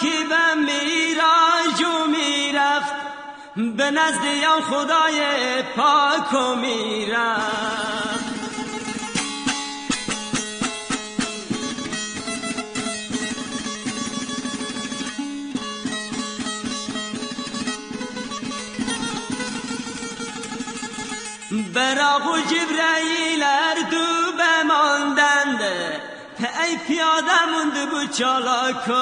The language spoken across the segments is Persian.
کی به میراج و میرفت به نزد یا خدای پاک و میرفت براق و جبرائیل اردو بماندند ای پیاده مونده بود چالاکا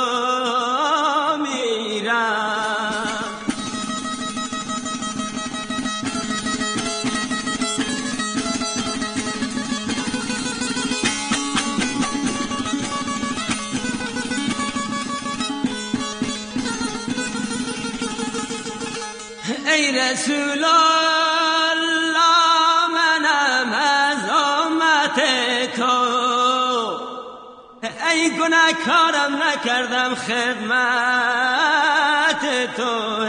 میرم ای رسول ای کارم نکردم خدمت تو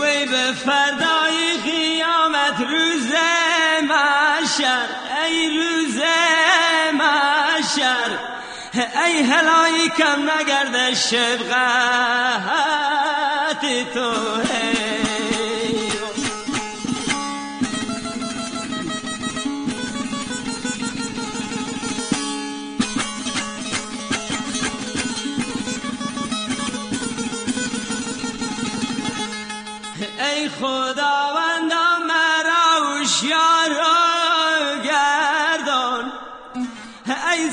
وی به فردای قیامت روز محشر ای روز محشر ای هلایی کم نگرده شبقت تو ای خداوند؟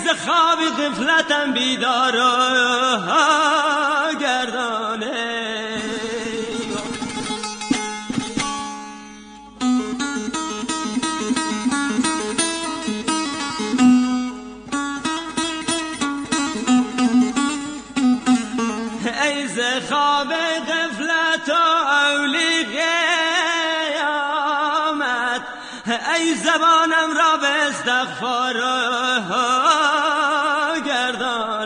ز خواب غفلتم بیدار گردانه. ای ز خواب غفلت ای زبانم را به استغفار گردان.